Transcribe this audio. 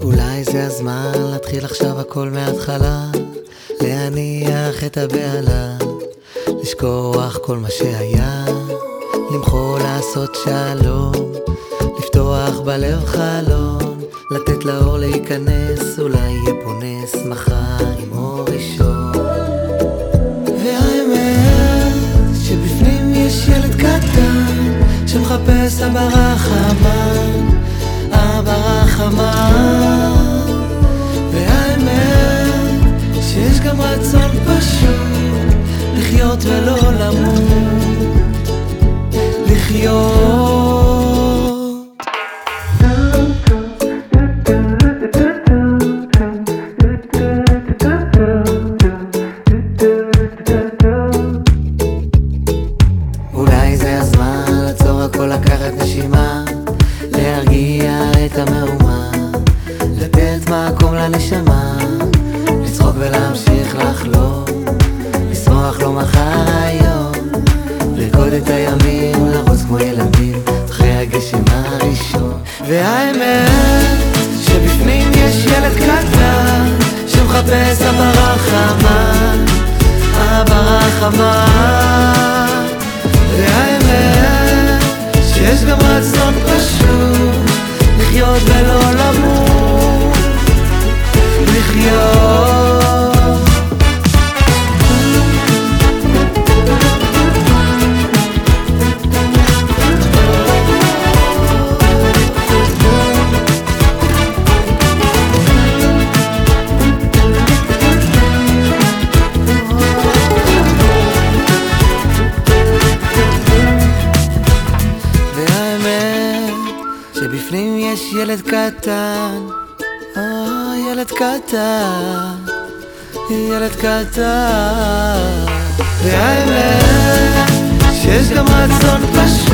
אולי זה הזמן להתחיל עכשיו הכל מההתחלה להניח את הבהלה לשכוח כל מה שהיה למחול לעשות שלום לפתוח בלב חלון לתת לאור להיכנס אולי יהיה פה נס מחר עם אור ראשון שמחפש אבא רחמן אבא רחמן והאמת שיש גם רצון פשוט לחיות ולא למות לקחת נשימה להרגיע את המהומה לתת מקום לנשמה לצחוק ולהמשיך לחלום לשמוח לא מחר היום לרקוד את הימים לרוץ כמו ילדים אחרי הגשם הראשון. והאמת שבפנים יש ילד קטן שמחפש אבא רחמן אבא רחמן רצון פשוט לחיות ולא למות שבפנים יש ילד קטן, אה, ילד קטן, ילד קטן. והאמת שיש גם רצון פשוט